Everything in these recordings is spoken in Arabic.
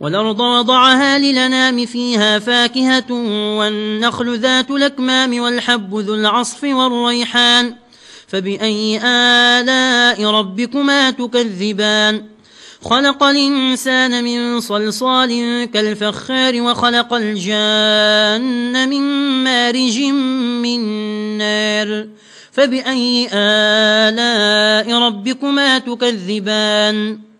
والأرض وضعها للنام فيها فاكهة والنخل ذات لكمام والحب ذو العصف والريحان فبأي آلاء ربكما تكذبان خلق الإنسان من صلصال كالفخار وخلق الجن من مارج من نار فبأي آلاء ربكما تكذبان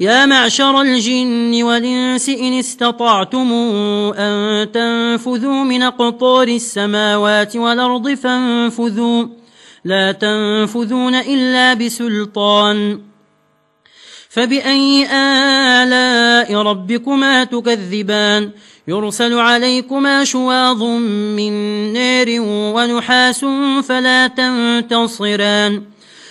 يا معشر الجن والإنس إن استطعتم أن تنفذوا من قطار السماوات والأرض فانفذوا. لا تنفذون إلا بسلطان. فبأي آلاء ربكما تكذبان؟ يرسل عليكما شواظ من نار ونحاس فلا تنتصران.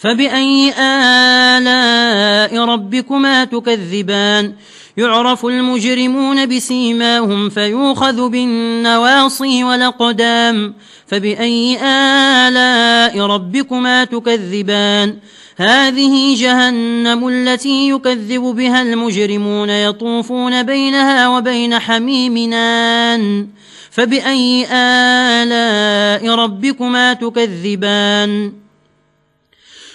فبأي آلاء ربكما تكذبان؟ يعرف المجرمون بسيماهم فيوخذ بالنواصي والأقدام. فبأي آلاء ربكما تكذبان؟ هذه جهنم التي يكذب بها المجرمون يطوفون بينها وبين حميمنان فبأي آلاء ربكما تكذبان؟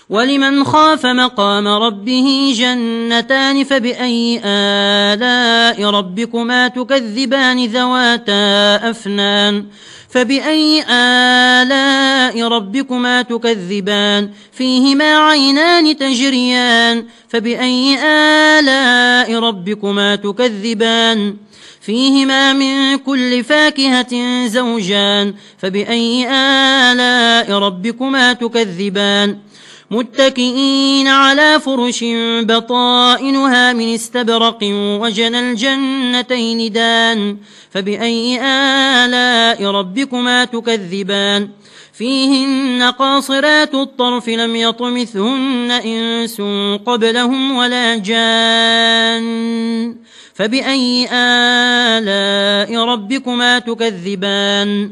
ولمن خاف مقام ربه جنتان فبأي آلاء ربكما تكذبان ذواتا أفنان فبأي آلاء ربكما تكذبان فيهما عينان تجريان فبأي آلاء ربكما تكذبان فيهما من كل فاكهة زوجان فبأي آلاء ربكما تكذبان متكئين على فرش بطائنها من استبرق وجن الجنتين دان فبأي آلاء ربكما تكذبان فيهن قاصرات الطرف لم يطمثهن إنس قبلهم ولا جان فبأي آلاء ربكما تكذبان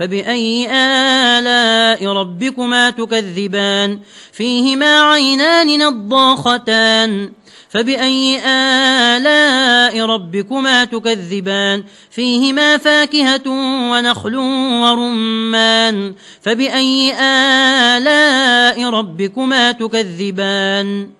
فبأي آلاء ربكما تكذبان؟ فيهما عينان الضاختان فبأي آلاء ربكما تكذبان؟ فيهما فاكهة ونخل ورمان. فبأي آلاء ربكما تكذبان؟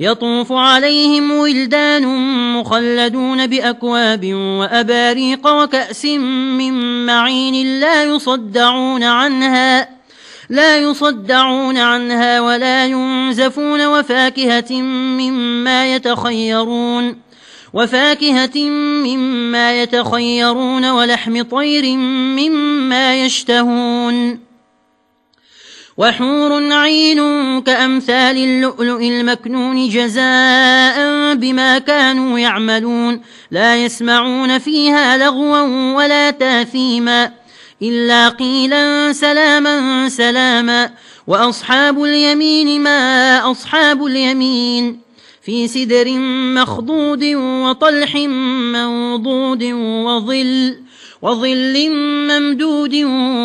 يطوف عليهم ولدان مخلدون بأكواب وأباريق وكأس من معين لا يصدعون عنها لا يصدعون عنها ولا ينزفون وفاكهة مما يتخيرون وفاكهة مما يتخيرون ولحم طير مما يشتهون. وحور عين كأمثال اللؤلؤ المكنون جزاء بما كانوا يعملون. لا يسمعون فيها لغوا ولا تاثيما. إلا قيلا سلاما سلاما. وأصحاب اليمين ما أصحاب اليمين. في سدر مخضود وطلح منضود وظل. وظل ممدود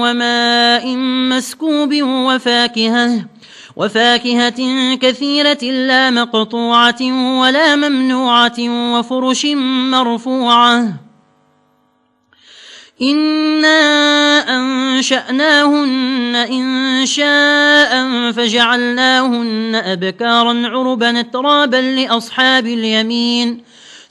وماء مسكوب وفاكهة وفاكهة كثيرة لا مقطوعة ولا ممنوعة وفرش مرفوعة. إنا أنشأناهن إن شاء فجعلناهن أبكارا عربا ترابا لأصحاب اليمين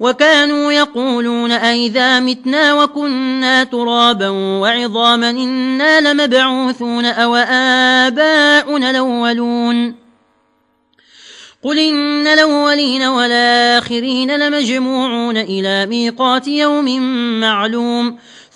وكانوا يقولون أئذا متنا وكنا ترابا وعظاما إنا لمبعوثون أو آباؤنا الأولون. قل إن الأولين والآخرين لمجموعون إلى ميقات يوم معلوم.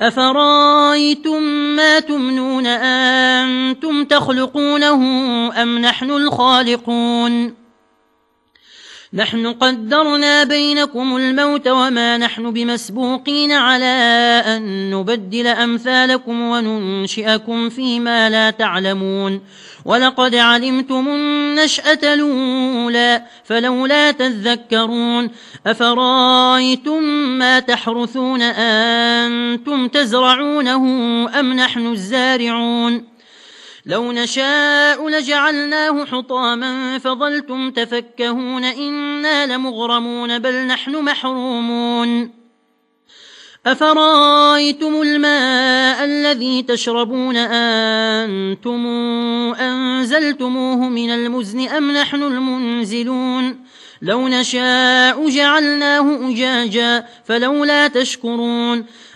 أفرأيتم ما تمنون أنتم تخلقونه أم نحن الخالقون نحن قدرنا بينكم الموت وما نحن بمسبوقين على أن نبدل أمثالكم وننشئكم فيما لا تعلمون. ولقد علمتم النشأة لولا فلولا تذكرون. أفرأيتم ما تحرثون أنتم تزرعونه أم نحن الزارعون؟ لو نشاء لجعلناه حطاما فظلتم تفكهون إنا لمغرمون بل نحن محرومون. أفرأيتم الماء الذي تشربون أنتم أنزلتموه من المزن أم نحن المنزلون؟ لو نشاء جعلناه أجاجا فلولا تشكرون.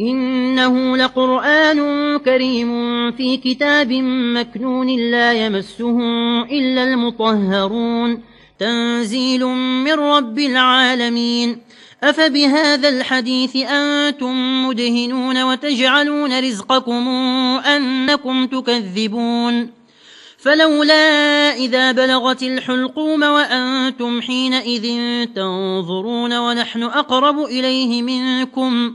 إنه لقرآن كريم في كتاب مكنون لا يمسه إلا المطهرون. تنزيل من رب العالمين. أفبهذا الحديث أنتم مدهنون وتجعلون رزقكم أنكم تكذبون. فلولا إذا بلغت الحلقوم وأنتم حينئذ تنظرون ونحن أقرب إليه منكم.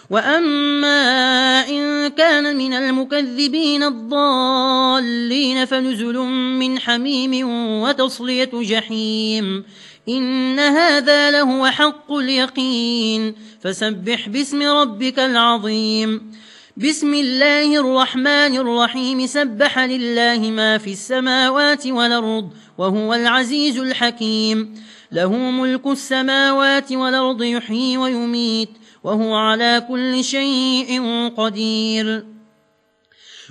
وأما إن كان من المكذبين الضالين فنزل من حميم وتصلية جحيم إن هذا لهو حق اليقين فسبح باسم ربك العظيم بسم الله الرحمن الرحيم سبح لله ما في السماوات والأرض وهو العزيز الحكيم له ملك السماوات والأرض يحيي ويميت وهو على كل شيء قدير.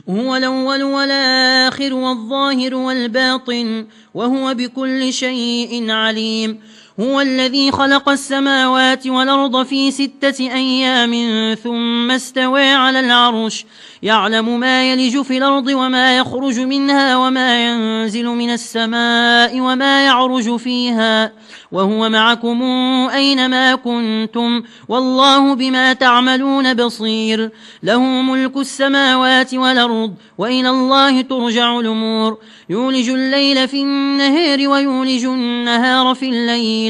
هو الأول والآخر والظاهر والباطن وهو بكل شيء عليم. هو الذي خلق السماوات والأرض في ستة أيام ثم استوى على العرش. يعلم ما يلج في الأرض وما يخرج منها وما ينزل من السماء وما يعرج فيها. وهو معكم أينما كنتم. والله بما تعملون بصير. له ملك السماوات والأرض وإلى الله ترجع الأمور. يولج الليل في النهير ويولج النهار في الليل.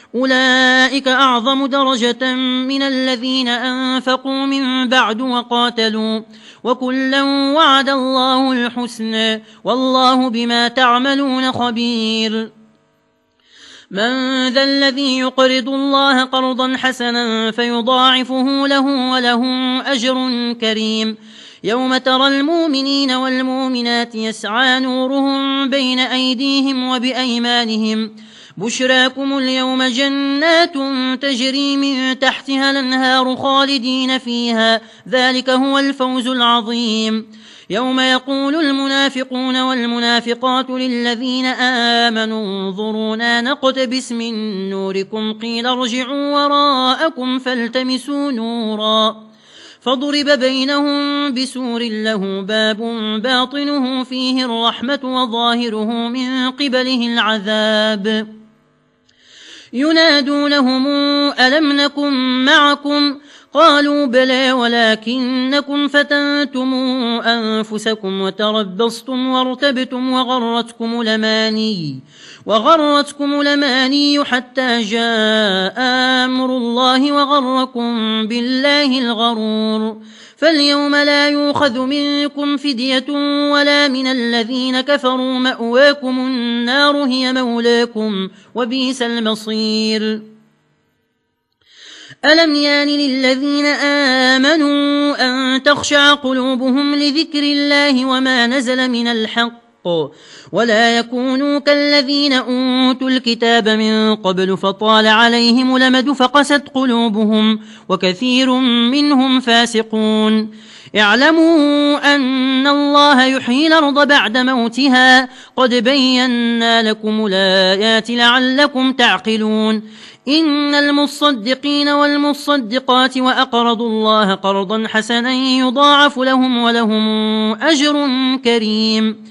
أولئك أعظم درجة من الذين أنفقوا من بعد وقاتلوا وكلا وعد الله الحسن والله بما تعملون خبير. من ذا الذي يقرض الله قرضا حسنا فيضاعفه له وله أجر كريم. يوم ترى المؤمنين والمؤمنات يسعى نورهم بين أيديهم وبأيمانهم بشراكم اليوم جنات تجري من تحتها الأنهار خالدين فيها. ذلك هو الفوز العظيم. يوم يقول المنافقون والمنافقات للذين آمنوا انظرونا نقتبس من نوركم قيل ارجعوا وراءكم فالتمسوا نورا. فضرب بينهم بسور له باب باطنه فيه الرحمة وظاهره من قبله العذاب. ينادونهم ألم نكن معكم؟ قالوا بلى ولكنكم فتنتم أنفسكم وتربصتم وارتبتم وغرتكم لماني وغرتكم لماني حتى جاء أمر الله وغركم بالله الغرور. فاليوم لا يوخذ منكم فدية ولا من الذين كفروا مأواكم النار هي مولاكم وبيس المصير ألم يان للذين آمنوا أن تخشع قلوبهم لذكر الله وما نزل من الحق الحق ولا يكونوا كالذين أوتوا الكتاب من قبل فطال عليهم لمد فقست قلوبهم وكثير منهم فاسقون اعلموا أن الله يحيي الأرض بعد موتها قد بينا لكم الآيات لعلكم تعقلون إن المصدقين والمصدقات وأقرضوا الله قرضا حسنا يضاعف لهم ولهم أجر كريم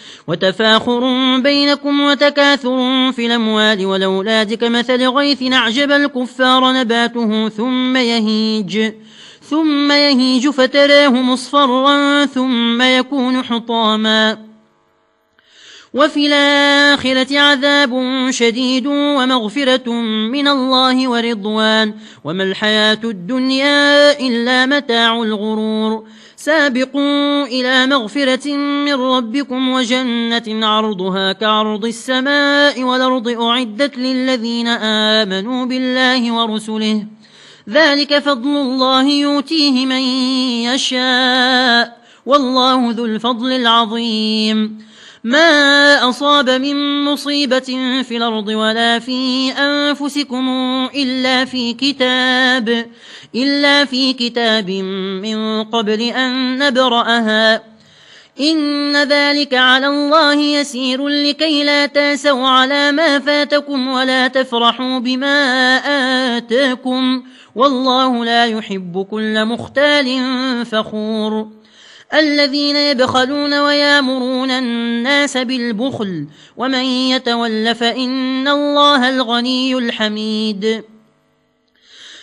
وتفاخر بينكم وتكاثر في الأموال والأولاد كمثل غيث نعجب الكفار نباته ثم يهيج ثم يهيج فتراه مصفرا ثم يكون حطاما. وفي الآخرة عذاب شديد ومغفرة من الله ورضوان وما الحياة الدنيا إلا متاع الغرور. سابقوا إلى مغفرة من ربكم وجنة عرضها كعرض السماء والأرض أعدت للذين آمنوا بالله ورسله. ذلك فضل الله يوتيه من يشاء. والله ذو الفضل العظيم. ما أصاب من مصيبة في الأرض ولا في أنفسكم إلا في كتاب إلا في كتاب من قبل أن نبرأها. إن ذلك على الله يسير لكي لا تاسوا على ما فاتكم ولا تفرحوا بما آتاكم والله لا يحب كل مختال فخور. الذين يبخلون ويامرون الناس بالبخل ومن يتول فإن الله الغني الحميد.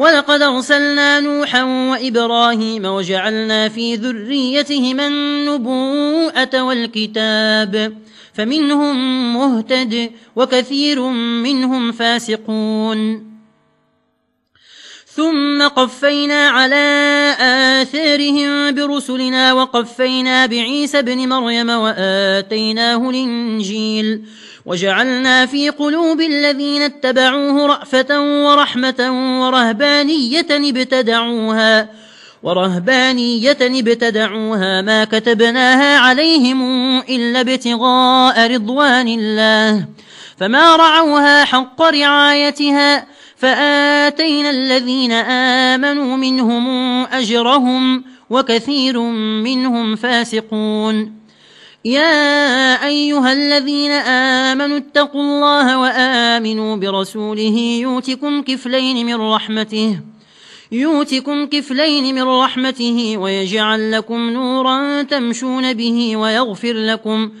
ولقد أرسلنا نوحا وإبراهيم وجعلنا في ذريتهما النبوءة والكتاب فمنهم مهتد وكثير منهم فاسقون ثم قفينا على آثارهم برسلنا وقفينا بعيسى بن مريم وآتيناه الإنجيل وجعلنا في قلوب الذين اتبعوه رأفة ورحمة ورهبانية ابتدعوها ورهبانية ابتدعوها ما كتبناها عليهم إلا ابتغاء رضوان الله فما رعوها حق رعايتها فآتينا الذين آمنوا منهم أجرهم وكثير منهم فاسقون. يا أيها الذين آمنوا اتقوا الله وآمنوا برسوله يوتكم كفلين من رحمته يوتكم كفلين من رحمته ويجعل لكم نورا تمشون به ويغفر لكم ويغفر